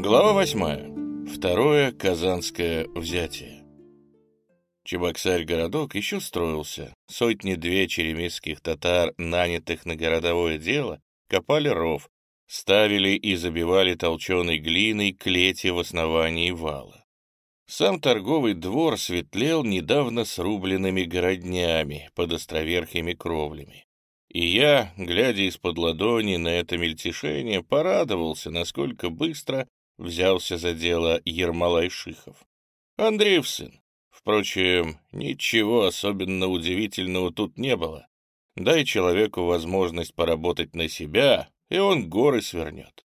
Глава восьмая. Второе Казанское взятие. Чебоксарь-городок еще строился. Сотни-две черемисских татар, нанятых на городовое дело, копали ров, ставили и забивали толченой глиной клети в основании вала. Сам торговый двор светлел недавно срубленными городнями под островерхими кровлями. И я, глядя из-под ладони на это мельтешение, порадовался, насколько быстро взялся за дело Ермолай Шихов. Андреев сын. Впрочем, ничего особенно удивительного тут не было. Дай человеку возможность поработать на себя, и он горы свернет.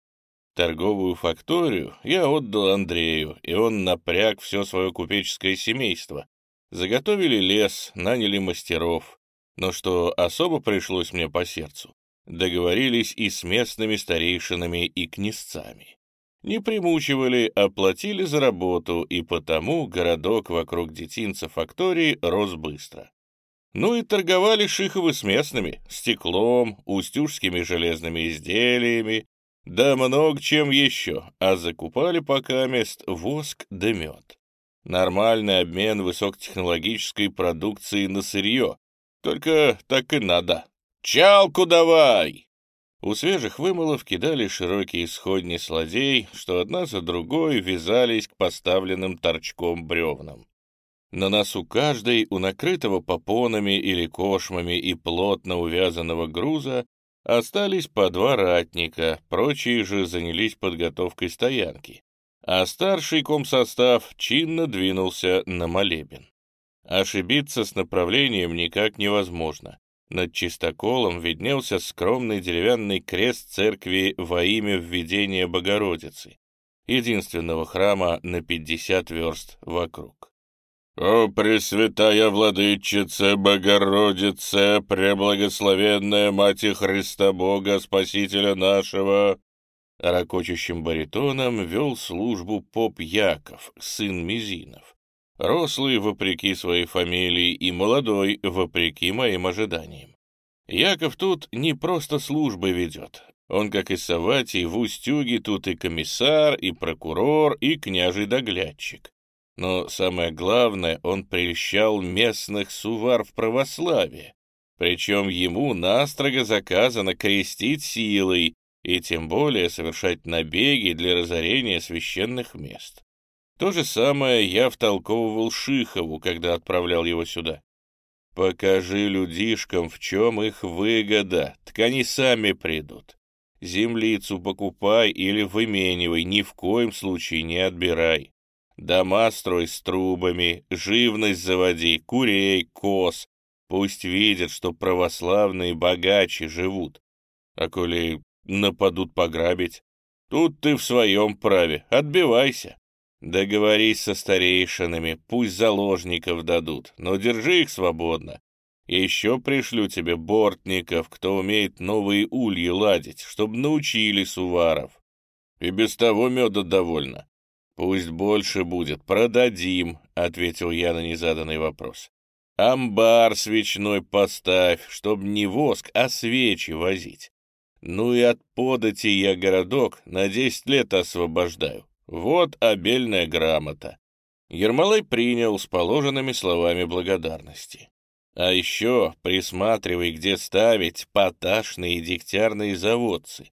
Торговую факторию я отдал Андрею, и он напряг все свое купеческое семейство. Заготовили лес, наняли мастеров, но что особо пришлось мне по сердцу, договорились и с местными старейшинами и князцами. Не примучивали, а платили за работу, и потому городок вокруг детинца фактории рос быстро. Ну и торговали Шиховы с местными, стеклом, устюжскими железными изделиями, да много чем еще, а закупали пока мест воск да мед. Нормальный обмен высокотехнологической продукции на сырье, только так и надо. Чалку давай!» У свежих вымылов кидали широкие сходни сладей, что одна за другой вязались к поставленным торчком бревнам. На носу каждой, у накрытого попонами или кошмами и плотно увязанного груза, остались по два ратника, прочие же занялись подготовкой стоянки, а старший комсостав чинно двинулся на молебен. Ошибиться с направлением никак невозможно. Над чистоколом виднелся скромный деревянный крест церкви во имя введения Богородицы, единственного храма на 50 верст вокруг. «О, Пресвятая Владычица, Богородица, Преблагословенная Мать Христа Бога, Спасителя нашего!» Рокочущим баритоном вел службу поп Яков, сын Мизинов. Рослый, вопреки своей фамилии, и молодой, вопреки моим ожиданиям. Яков тут не просто службы ведет. Он, как и Саватий, в Устюге тут и комиссар, и прокурор, и княжий доглядчик. Но самое главное, он прельщал местных сувар в православие. Причем ему настрого заказано крестить силой и тем более совершать набеги для разорения священных мест. То же самое я втолковывал Шихову, когда отправлял его сюда. Покажи людишкам, в чем их выгода, так они сами придут. Землицу покупай или выменивай, ни в коем случае не отбирай. Дома строй с трубами, живность заводи, курей, коз. Пусть видят, что православные богаче живут. А коли нападут пограбить, тут ты в своем праве, отбивайся. Договорись со старейшинами, пусть заложников дадут, но держи их свободно. Еще пришлю тебе бортников, кто умеет новые ульи ладить, чтобы научили суваров. И без того меда довольно. Пусть больше будет, продадим, — ответил я на незаданный вопрос. Амбар свечной поставь, чтоб не воск, а свечи возить. Ну и от подати я городок на десять лет освобождаю. Вот обельная грамота. Ермолай принял с положенными словами благодарности. А еще присматривай, где ставить поташные и дегтярные заводцы.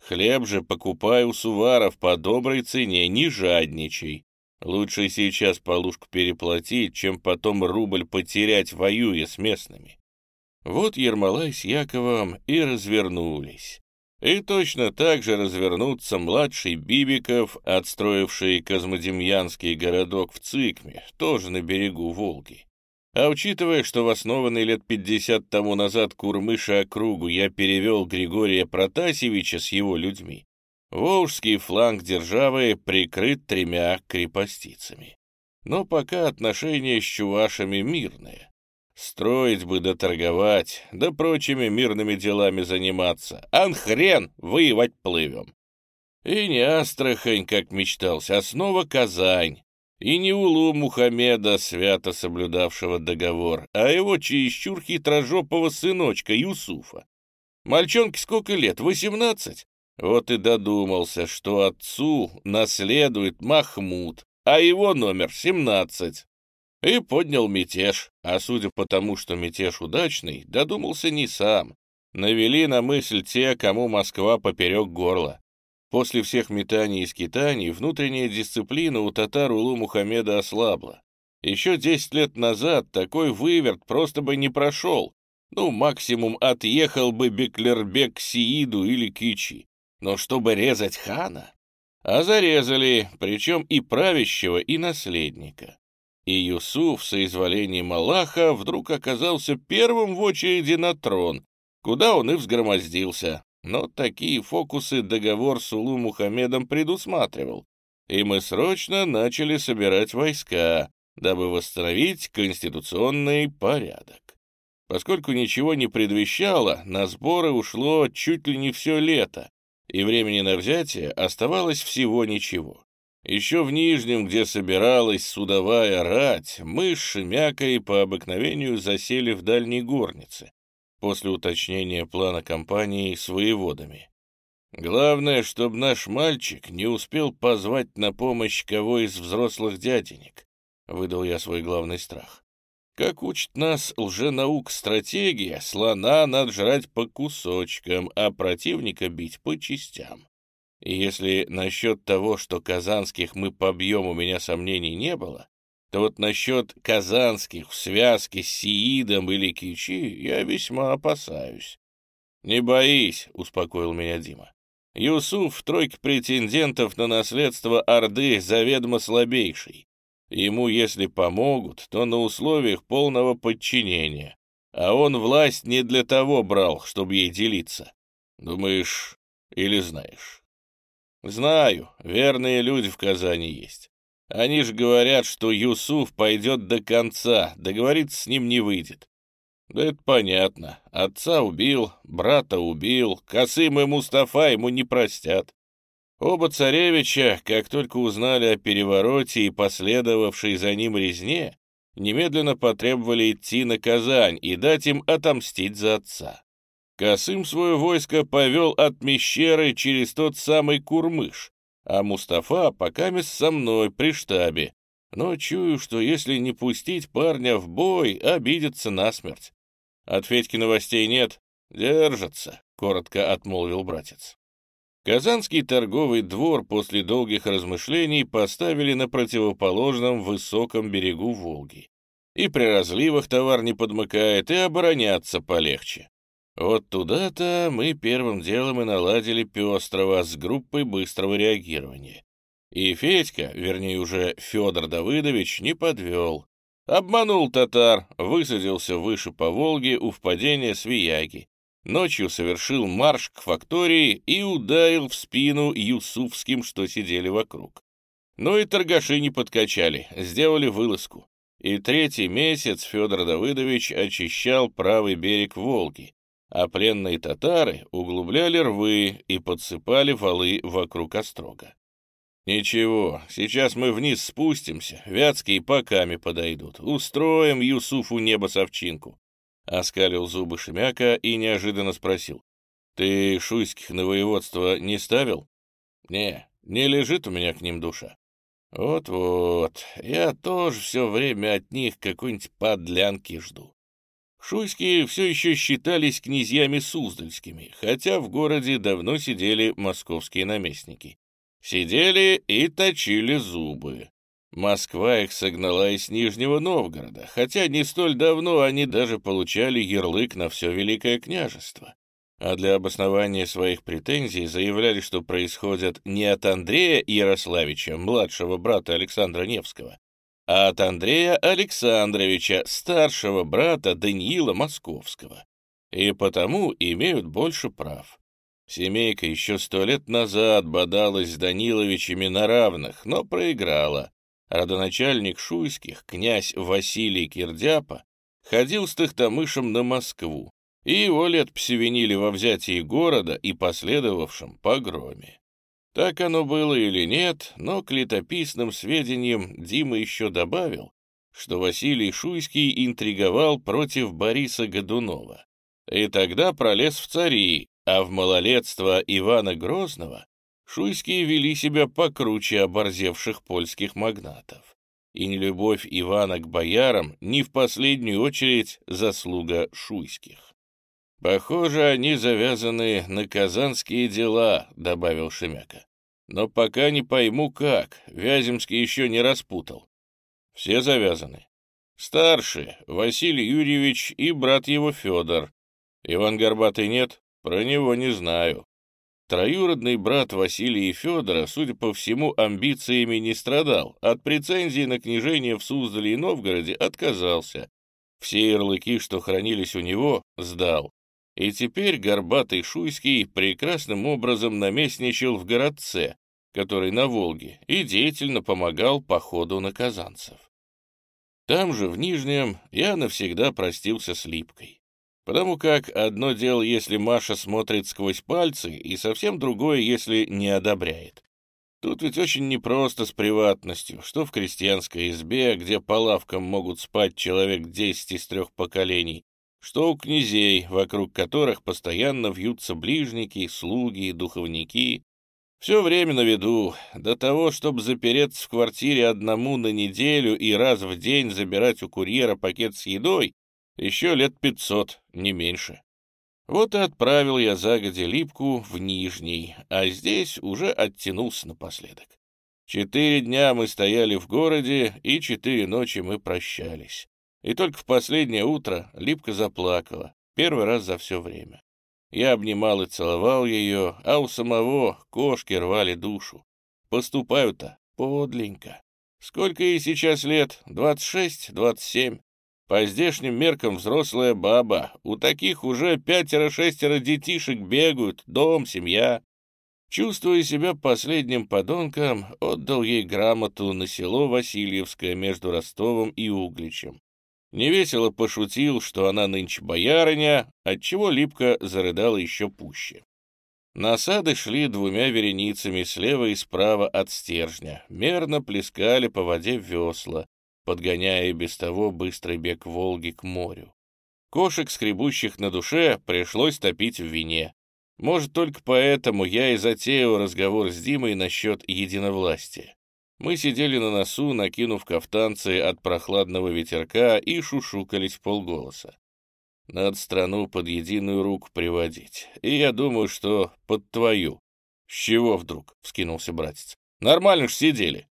Хлеб же покупай у суваров по доброй цене, не жадничай. Лучше сейчас полушку переплатить, чем потом рубль потерять, воюя с местными. Вот Ермолай с Яковом и развернулись. И точно так же развернутся младший Бибиков, отстроивший Козмодемьянский городок в Цикме, тоже на берегу Волги. А учитывая, что в основанный лет пятьдесят тому назад Курмыша округу я перевел Григория Протасевича с его людьми, Волжский фланг державы прикрыт тремя крепостицами. Но пока отношения с чувашами мирные. Строить бы да торговать, да прочими мирными делами заниматься. Ан хрен, воевать плывем. И не Астрахань, как мечтался, а снова Казань. И не Улу Мухаммеда, свято соблюдавшего договор, а его чересчур хитрожопого сыночка Юсуфа. Мальчонке сколько лет? Восемнадцать? Вот и додумался, что отцу наследует Махмуд, а его номер 17. И поднял мятеж, а судя по тому, что мятеж удачный, додумался не сам. Навели на мысль те, кому Москва поперек горла. После всех метаний и скитаний внутренняя дисциплина у татар Улу Мухаммеда ослабла. Еще десять лет назад такой выверт просто бы не прошел. Ну, максимум отъехал бы Беклербек к Сииду или Кичи. Но чтобы резать хана? А зарезали, причем и правящего, и наследника. И Юсуф, соизволением Аллаха, вдруг оказался первым в очереди на трон, куда он и взгромоздился. Но такие фокусы договор с Улу Мухаммедом предусматривал, и мы срочно начали собирать войска, дабы восстановить конституционный порядок. Поскольку ничего не предвещало, на сборы ушло чуть ли не все лето, и времени на взятие оставалось всего ничего. Еще в Нижнем, где собиралась судовая рать, мы с Шемякой по обыкновению засели в дальней горнице, после уточнения плана кампании с воеводами. Главное, чтобы наш мальчик не успел позвать на помощь кого из взрослых дяденек, выдал я свой главный страх. Как учит нас лженаук стратегия, слона надо жрать по кусочкам, а противника бить по частям. И если насчет того, что казанских мы побьем, у меня сомнений не было, то вот насчет казанских в связке с Сиидом или Кичи я весьма опасаюсь. «Не боись», — успокоил меня Дима. «Юсуф в тройке претендентов на наследство Орды заведомо слабейший. Ему, если помогут, то на условиях полного подчинения. А он власть не для того брал, чтобы ей делиться. Думаешь или знаешь? Знаю, верные люди в Казани есть. Они же говорят, что Юсуф пойдет до конца, договориться с ним не выйдет. Да это понятно. Отца убил, брата убил, Касым и Мустафа ему не простят. Оба царевича, как только узнали о перевороте и последовавшей за ним резне, немедленно потребовали идти на Казань и дать им отомстить за отца. Касым свое войско повел от Мещеры через тот самый Курмыш, а Мустафа пока со мной при штабе, но чую, что если не пустить парня в бой, обидится насмерть. От Федьки новостей нет, держится, — коротко отмолвил братец. Казанский торговый двор после долгих размышлений поставили на противоположном высоком берегу Волги. И при разливах товар не подмыкает, и обороняться полегче. Вот туда-то мы первым делом и наладили Пестрова с группой быстрого реагирования. И Федька, вернее уже Федор Давыдович, не подвел. Обманул татар, высадился выше по Волге у впадения Свияги, Ночью совершил марш к фактории и ударил в спину юсуфским, что сидели вокруг. Но и торгаши не подкачали, сделали вылазку. И третий месяц Федор Давыдович очищал правый берег Волги, а пленные татары углубляли рвы и подсыпали валы вокруг острога. «Ничего, сейчас мы вниз спустимся, вятские поками подойдут, устроим Юсуфу небо-совчинку. Оскалил зубы Шемяка и неожиданно спросил. «Ты шуйских на воеводство не ставил?» «Не, не лежит у меня к ним душа». «Вот-вот, я тоже все время от них какой-нибудь подлянки жду». Шуйские все еще считались князьями суздальскими, хотя в городе давно сидели московские наместники. Сидели и точили зубы. Москва их согнала из Нижнего Новгорода, хотя не столь давно они даже получали ярлык на все Великое княжество. А для обоснования своих претензий заявляли, что происходят не от Андрея Ярославича, младшего брата Александра Невского, а от Андрея Александровича, старшего брата Даниила Московского, и потому имеют больше прав. Семейка еще сто лет назад бодалась с Даниловичами на равных, но проиграла. Родоначальник Шуйских, князь Василий Кирдяпа, ходил с Тахтамышем на Москву, и его лет псевенили во взятии города и последовавшем погроме. Так оно было или нет, но к летописным сведениям Дима еще добавил, что Василий Шуйский интриговал против Бориса Годунова. И тогда пролез в цари, А в малолетство Ивана Грозного шуйские вели себя покруче оборзевших польских магнатов. И нелюбовь Ивана к боярам не в последнюю очередь заслуга шуйских. «Похоже, они завязаны на казанские дела», — добавил Шемяка. «Но пока не пойму, как. Вяземский еще не распутал». «Все завязаны?» «Старший, Василий Юрьевич и брат его Федор. Иван Горбатый нет? Про него не знаю. Троюродный брат Василия Федора, судя по всему, амбициями не страдал, от претензий на княжение в Суздале и Новгороде отказался. Все ярлыки, что хранились у него, сдал. И теперь горбатый Шуйский прекрасным образом наместничал в городце, который на Волге, и деятельно помогал по ходу на казанцев. Там же, в Нижнем, я навсегда простился с Липкой. Потому как одно дело, если Маша смотрит сквозь пальцы, и совсем другое, если не одобряет. Тут ведь очень непросто с приватностью, что в крестьянской избе, где по лавкам могут спать человек десять из трех поколений, что у князей, вокруг которых постоянно вьются ближники, слуги, духовники. Все время на виду, до того, чтобы запереться в квартире одному на неделю и раз в день забирать у курьера пакет с едой, еще лет пятьсот, не меньше. Вот и отправил я загодя липку в Нижний, а здесь уже оттянулся напоследок. Четыре дня мы стояли в городе, и четыре ночи мы прощались. И только в последнее утро Липка заплакала, первый раз за все время. Я обнимал и целовал ее, а у самого кошки рвали душу. Поступаю-то подленько. Сколько ей сейчас лет? Двадцать шесть, двадцать семь. По здешним меркам взрослая баба. У таких уже пятеро-шестеро детишек бегают, дом, семья. Чувствуя себя последним подонком, отдал ей грамоту на село Васильевское между Ростовом и Угличем. Невесело пошутил, что она нынче боярыня, отчего Липка зарыдала еще пуще. Насады шли двумя вереницами слева и справа от стержня, мерно плескали по воде весла, подгоняя без того быстрый бег Волги к морю. Кошек, скребущих на душе, пришлось топить в вине. Может, только поэтому я и затеял разговор с Димой насчет единовластия. Мы сидели на носу, накинув кафтанцы от прохладного ветерка и шушукались полголоса. Надо страну под единую руку приводить. И я думаю, что под твою. — С чего вдруг? — вскинулся братец. — Нормально ж сидели.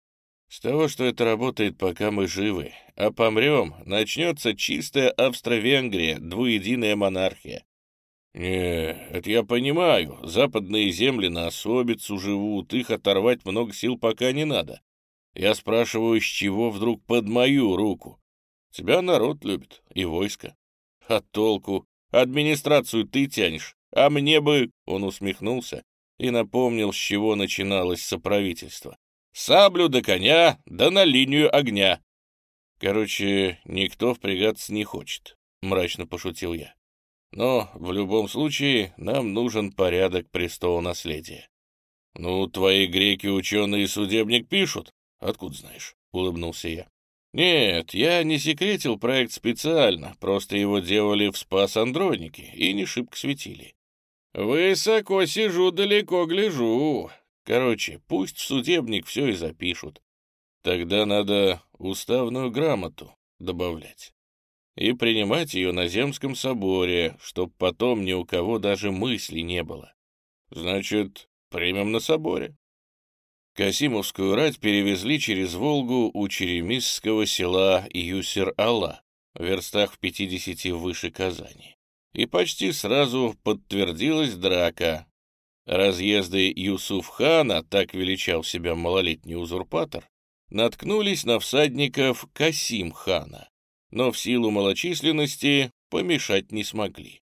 С того, что это работает, пока мы живы. А помрем, начнется чистая Австро-Венгрия, двуединая монархия. Не, это я понимаю. Западные земли на особицу живут, их оторвать много сил пока не надо. Я спрашиваю, с чего вдруг под мою руку? Тебя народ любит и войско. А толку? Администрацию ты тянешь, а мне бы... Он усмехнулся и напомнил, с чего начиналось соправительство. Саблю до коня, да на линию огня. Короче, никто впрягаться не хочет, мрачно пошутил я. Но в любом случае нам нужен порядок престола наследия. Ну, твои греки-ученые судебник пишут. Откуда знаешь? Улыбнулся я. Нет, я не секретил проект специально, просто его делали в Спас-Андронике и не шибко светили. Высоко сижу, далеко гляжу. Короче, пусть в судебник все и запишут. Тогда надо уставную грамоту добавлять. И принимать ее на Земском соборе, чтоб потом ни у кого даже мысли не было. Значит, примем на соборе. Касимовскую рать перевезли через Волгу у черемисского села Юсер-Ала, в верстах в пятидесяти выше Казани. И почти сразу подтвердилась драка, Разъезды Юсуф-хана, так величал себя малолетний узурпатор, наткнулись на всадников Касим-хана, но в силу малочисленности помешать не смогли.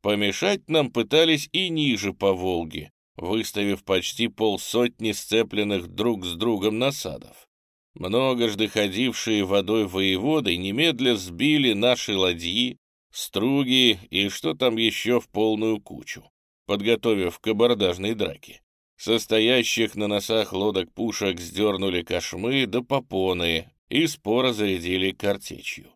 Помешать нам пытались и ниже по Волге, выставив почти полсотни сцепленных друг с другом насадов. Многожды ходившие водой воеводы немедля сбили наши ладьи, струги и что там еще в полную кучу подготовив к абордажной драке. Состоящих на носах лодок пушек сдернули кошмы да попоны и споро зарядили картечью.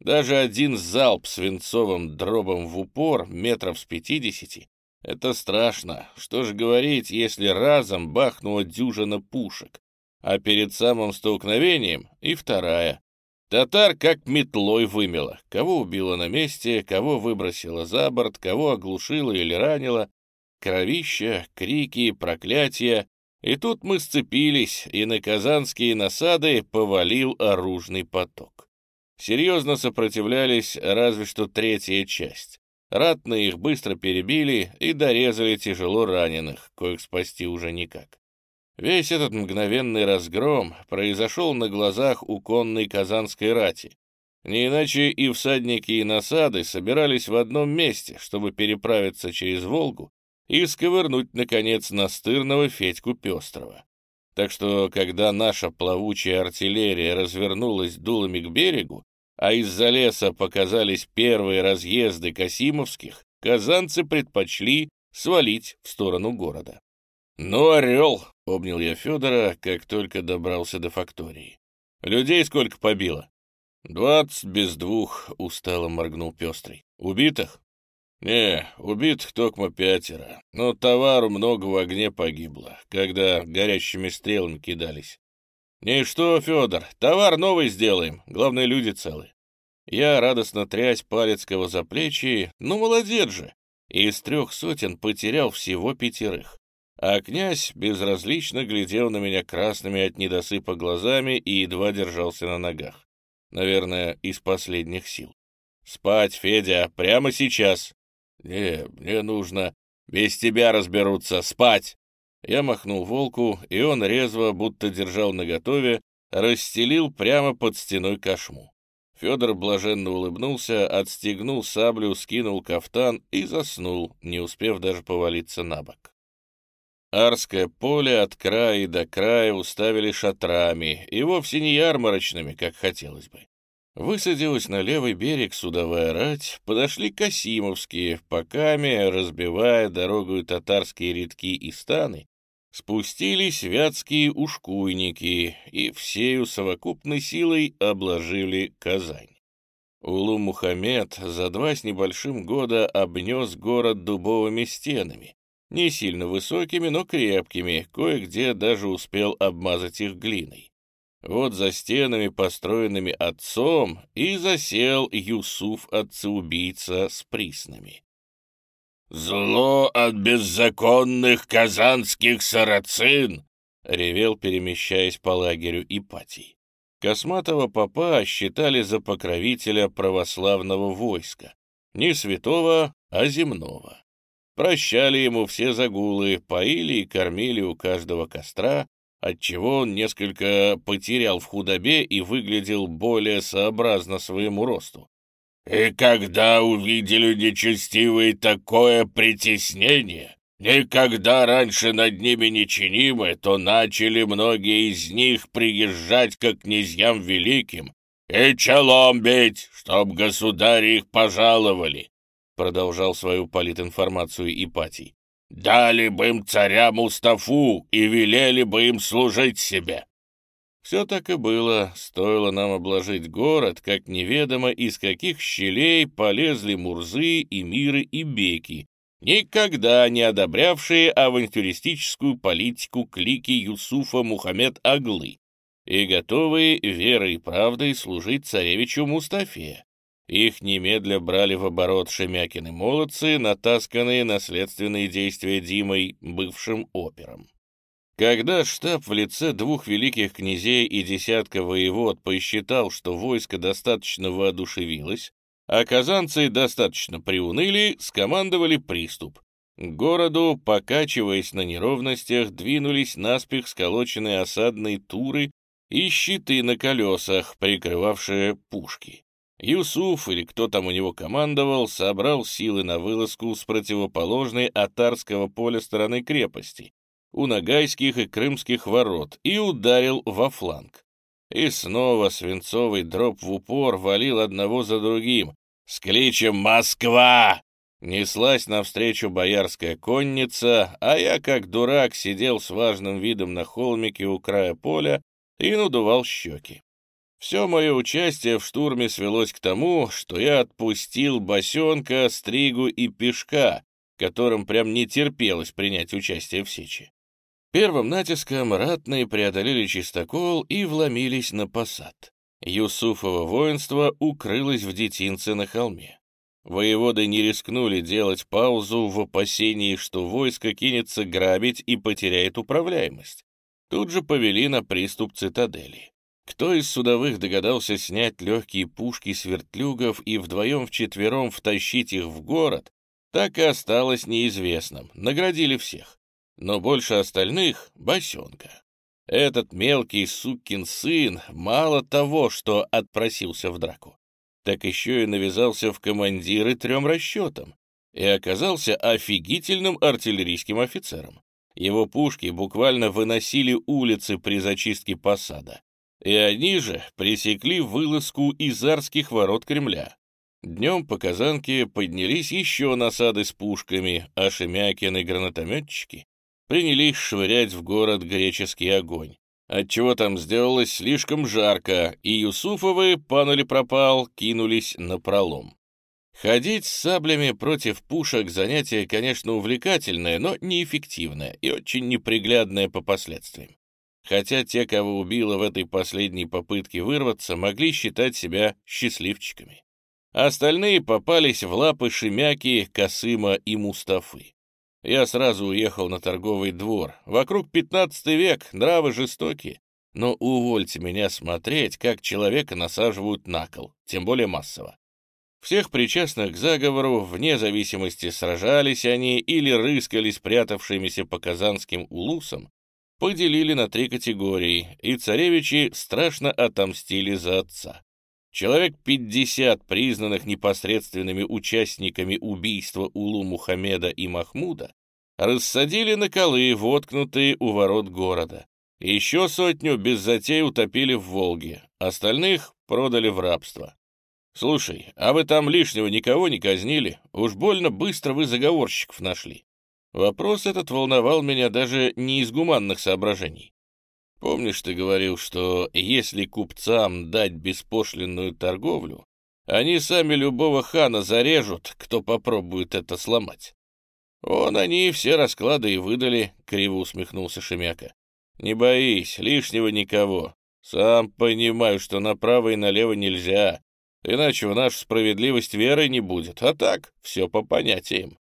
Даже один залп свинцовым дробом в упор метров с пятидесяти Это страшно. Что ж говорить, если разом бахнула дюжина пушек, а перед самым столкновением и вторая. Татар как метлой вымела. Кого убила на месте, кого выбросила за борт, кого оглушила или ранила. Кровища, крики, проклятия. И тут мы сцепились, и на казанские насады повалил оружный поток. Серьезно сопротивлялись разве что третья часть. Ратные их быстро перебили и дорезали тяжело раненых, коих спасти уже никак. Весь этот мгновенный разгром произошел на глазах у конной казанской рати. Не иначе и всадники, и насады собирались в одном месте, чтобы переправиться через Волгу и сковырнуть, наконец, настырного Федьку Пестрого. Так что, когда наша плавучая артиллерия развернулась дулами к берегу, а из-за леса показались первые разъезды Касимовских, казанцы предпочли свалить в сторону города. «Ну, орел!» — обнял я Федора, как только добрался до фактории. «Людей сколько побило?» «Двадцать без двух», — устало моргнул Пестрый. «Убитых?» «Не, убитых токмо пятеро, но товару много в огне погибло, когда горящими стрелами кидались. Не что, Федор, товар новый сделаем, главное, люди целы». Я радостно трясь Палецкого за плечи, ну, молодец же, из трех сотен потерял всего пятерых. А князь безразлично глядел на меня красными от недосыпа глазами и едва держался на ногах. Наверное, из последних сил. «Спать, Федя, прямо сейчас!» «Не, мне нужно. Без тебя разберутся. Спать!» Я махнул волку, и он резво, будто держал наготове, расстелил прямо под стеной кошму. Федор блаженно улыбнулся, отстегнул саблю, скинул кафтан и заснул, не успев даже повалиться на бок. Арское поле от края до края уставили шатрами, и вовсе не ярмарочными, как хотелось бы. Высадилась на левый берег судовая рать, подошли Касимовские, поками, разбивая дорогу татарские редки и станы, спустились вятские ушкуйники и всею совокупной силой обложили Казань. Улу Мухаммед за два с небольшим года обнес город дубовыми стенами, не сильно высокими, но крепкими, кое-где даже успел обмазать их глиной. Вот за стенами, построенными отцом, и засел Юсуф отца-убийца с приснами. «Зло от беззаконных казанских сарацин!» — ревел, перемещаясь по лагерю Ипатий. Косматого попа считали за покровителя православного войска, не святого, а земного. Прощали ему все загулы, поили и кормили у каждого костра, отчего он несколько потерял в худобе и выглядел более сообразно своему росту. «И когда увидели нечестивые такое притеснение, никогда раньше над ними не то начали многие из них приезжать к князьям великим и челом бить, чтоб государи их пожаловали, продолжал свою политинформацию Ипатий. «Дали бы им царя Мустафу и велели бы им служить себе». Все так и было, стоило нам обложить город, как неведомо из каких щелей полезли мурзы, и миры и беки, никогда не одобрявшие авантюристическую политику клики Юсуфа Мухаммед Аглы и готовые верой и правдой служить царевичу Мустафе. Их немедля брали в оборот Шемякины молодцы, натасканные наследственные действия Димой, бывшим опером. Когда штаб в лице двух великих князей и десятка воевод посчитал, что войско достаточно воодушевилось, а казанцы достаточно приуныли, скомандовали приступ. К городу, покачиваясь на неровностях, двинулись наспех сколоченные осадные туры и щиты на колесах, прикрывавшие пушки. Юсуф, или кто там у него командовал, собрал силы на вылазку с противоположной Атарского поля стороны крепости, у Ногайских и Крымских ворот, и ударил во фланг. И снова свинцовый дроп в упор валил одного за другим, с кличем «Москва!» Неслась навстречу боярская конница, а я, как дурак, сидел с важным видом на холмике у края поля и надувал щеки. Все мое участие в штурме свелось к тому, что я отпустил босенка, стригу и пешка, которым прям не терпелось принять участие в сече. Первым натиском ратные преодолели чистокол и вломились на посад. Юсуфово воинство укрылось в детинце на холме. Воеводы не рискнули делать паузу в опасении, что войско кинется грабить и потеряет управляемость. Тут же повели на приступ цитадели. Кто из судовых догадался снять легкие пушки с вертлюгов и вдвоем-вчетвером втащить их в город, так и осталось неизвестным, наградили всех. Но больше остальных — босенка. Этот мелкий сукин сын мало того, что отпросился в драку, так еще и навязался в командиры трем расчетам и оказался офигительным артиллерийским офицером. Его пушки буквально выносили улицы при зачистке посада, и они же пресекли вылазку из арских ворот Кремля. Днем по Казанке поднялись еще насады с пушками, а Шемякин и гранатометчики принялись швырять в город греческий огонь. Отчего там сделалось слишком жарко, и Юсуфовы, пан пропал, кинулись на пролом. Ходить с саблями против пушек занятие, конечно, увлекательное, но неэффективное и очень неприглядное по последствиям. Хотя те, кого убило в этой последней попытке вырваться, могли считать себя счастливчиками. Остальные попались в лапы Шемяки, Касыма и Мустафы. Я сразу уехал на торговый двор. Вокруг пятнадцатый век, нравы жестокие. Но увольте меня смотреть, как человека насаживают на кол, тем более массово. Всех причастных к заговору, вне зависимости, сражались они или рыскали спрятавшимися по казанским улусам, поделили на три категории, и царевичи страшно отомстили за отца. Человек 50 признанных непосредственными участниками убийства Улу Мухаммеда и Махмуда рассадили на колы, воткнутые у ворот города. Еще сотню без затей утопили в Волге, остальных продали в рабство. Слушай, а вы там лишнего никого не казнили? Уж больно быстро вы заговорщиков нашли. Вопрос этот волновал меня даже не из гуманных соображений. Помнишь, ты говорил, что если купцам дать беспошлинную торговлю, они сами любого хана зарежут, кто попробует это сломать? Вон они все расклады и выдали, — криво усмехнулся Шемяка. Не боись, лишнего никого. Сам понимаю, что направо и налево нельзя, иначе в нашу справедливость веры не будет, а так все по понятиям.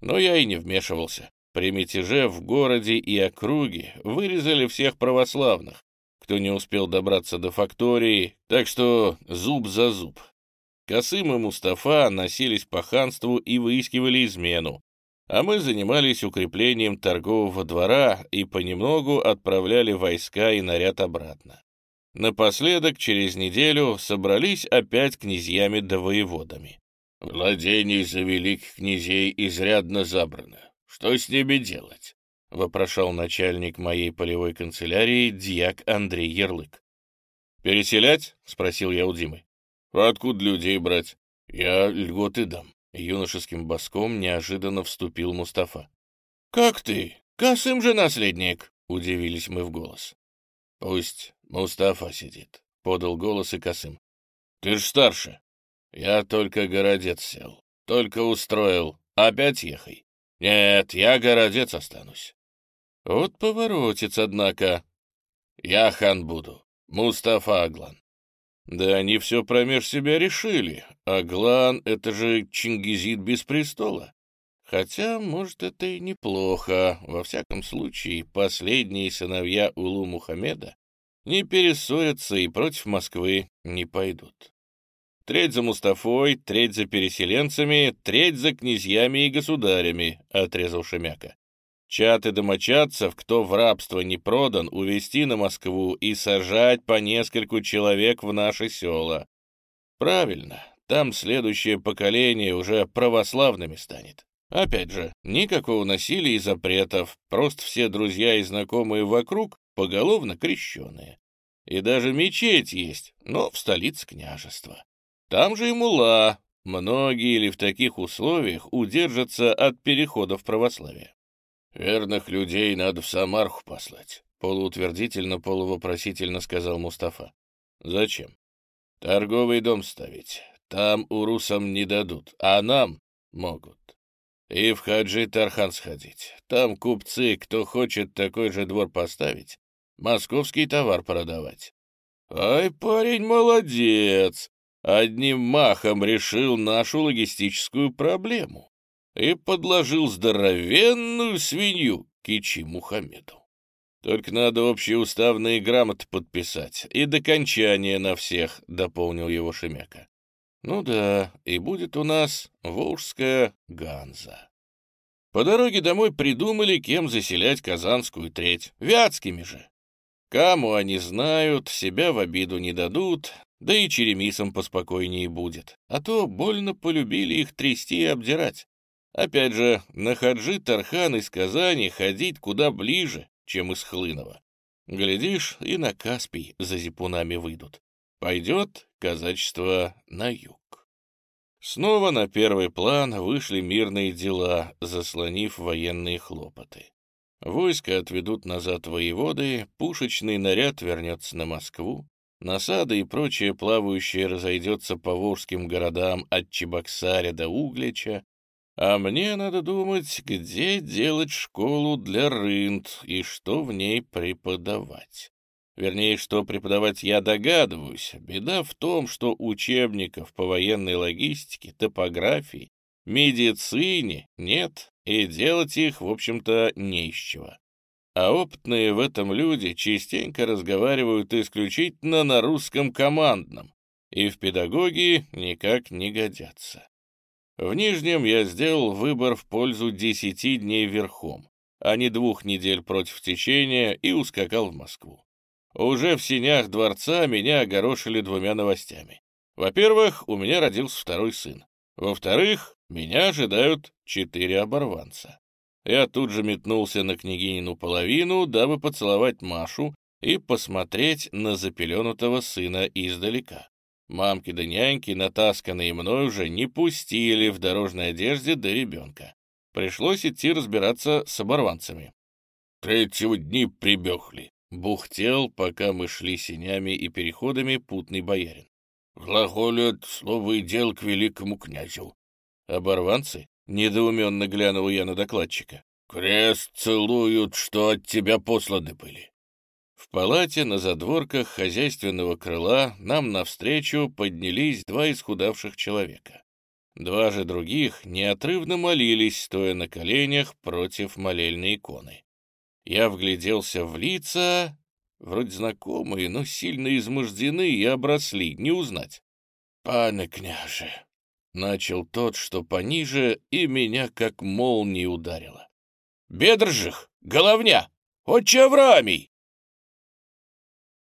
Но я и не вмешивался. При мятеже в городе и округе вырезали всех православных, кто не успел добраться до фактории, так что зуб за зуб. Касым и Мустафа носились по ханству и выискивали измену, а мы занимались укреплением торгового двора и понемногу отправляли войска и наряд обратно. Напоследок, через неделю, собрались опять князьями да воеводами. Владений за великих князей изрядно забрано. Что с ними делать? — вопрошал начальник моей полевой канцелярии дьяк Андрей Ярлык. «Переселять?» — спросил я у Димы. «Откуда людей брать? Я льготы дам». Юношеским боском неожиданно вступил Мустафа. «Как ты? Касым же наследник!» — удивились мы в голос. «Пусть Мустафа сидит», — подал голос и Касым. «Ты ж старше. Я только городец сел, только устроил. Опять ехай. Нет, я городец останусь. Вот поворотец, однако. Я хан буду, Мустафа Аглан. Да они все промеж себя решили. Аглан — это же Чингизид без престола. Хотя, может, это и неплохо. Во всяком случае, последние сыновья Улу Мухаммеда не перессорятся и против Москвы не пойдут. Треть за Мустафой, треть за переселенцами, треть за князьями и государями, — отрезал Шемяка. Чат и домочадцев, кто в рабство не продан, увести на Москву и сажать по нескольку человек в наши села. Правильно, там следующее поколение уже православными станет. Опять же, никакого насилия и запретов, просто все друзья и знакомые вокруг поголовно крещеные. И даже мечеть есть, но в столице княжества. Там же и мула. Многие ли в таких условиях удержатся от перехода в православие? «Верных людей надо в Самарху послать», — полуутвердительно, полувопросительно сказал Мустафа. «Зачем?» «Торговый дом ставить. Там урусам не дадут, а нам могут. и в Хаджи Тархан сходить. Там купцы, кто хочет такой же двор поставить, московский товар продавать. Ай, парень, молодец! Одним махом решил нашу логистическую проблему и подложил здоровенную свинью Кичи Мухаммеду. Только надо общие уставные грамоты подписать и докончание на всех, — дополнил его Шемяка. Ну да, и будет у нас Волжская Ганза. По дороге домой придумали, кем заселять Казанскую треть. Вятскими же. Кому они знают, себя в обиду не дадут, да и черемисам поспокойнее будет. А то больно полюбили их трясти и обдирать. Опять же, на хаджи Тархан из Казани ходить куда ближе, чем из Хлынова. Глядишь, и на Каспий за зипунами выйдут. Пойдет казачество на юг. Снова на первый план вышли мирные дела, заслонив военные хлопоты. Войска отведут назад воеводы, пушечный наряд вернется на Москву, насады и прочее плавающее разойдется по волжским городам от Чебоксаря до Углича, а мне надо думать, где делать школу для рынд и что в ней преподавать. Вернее, что преподавать я догадываюсь. Беда в том, что учебников по военной логистике, топографии, медицине нет, и делать их, в общем-то, не из чего. А опытные в этом люди частенько разговаривают исключительно на русском командном, и в педагогии никак не годятся. В Нижнем я сделал выбор в пользу десяти дней верхом, а не двух недель против течения, и ускакал в Москву. Уже в синях дворца меня огорошили двумя новостями. Во-первых, у меня родился второй сын. Во-вторых, меня ожидают четыре оборванца. Я тут же метнулся на княгинину половину, дабы поцеловать Машу и посмотреть на запеленутого сына издалека. Мамки да няньки, натасканные мной, уже не пустили в дорожной одежде до ребенка. Пришлось идти разбираться с оборванцами. Третьего дни прибехли. Бухтел, пока мы шли синями и переходами, путный боярин. Глаголят слово и дел к великому князю. Оборванцы? Недоуменно глянул я на докладчика. Крест целуют, что от тебя посланы были. В палате на задворках хозяйственного крыла нам навстречу поднялись два исхудавших человека. Два же других неотрывно молились, стоя на коленях против молельной иконы. Я вгляделся в лица, вроде знакомые, но сильно измождены и обросли, не узнать. «Пане княже!» — начал тот, что пониже, и меня как молнией ударило. «Бедржих! Головня! Отче Авраамий!»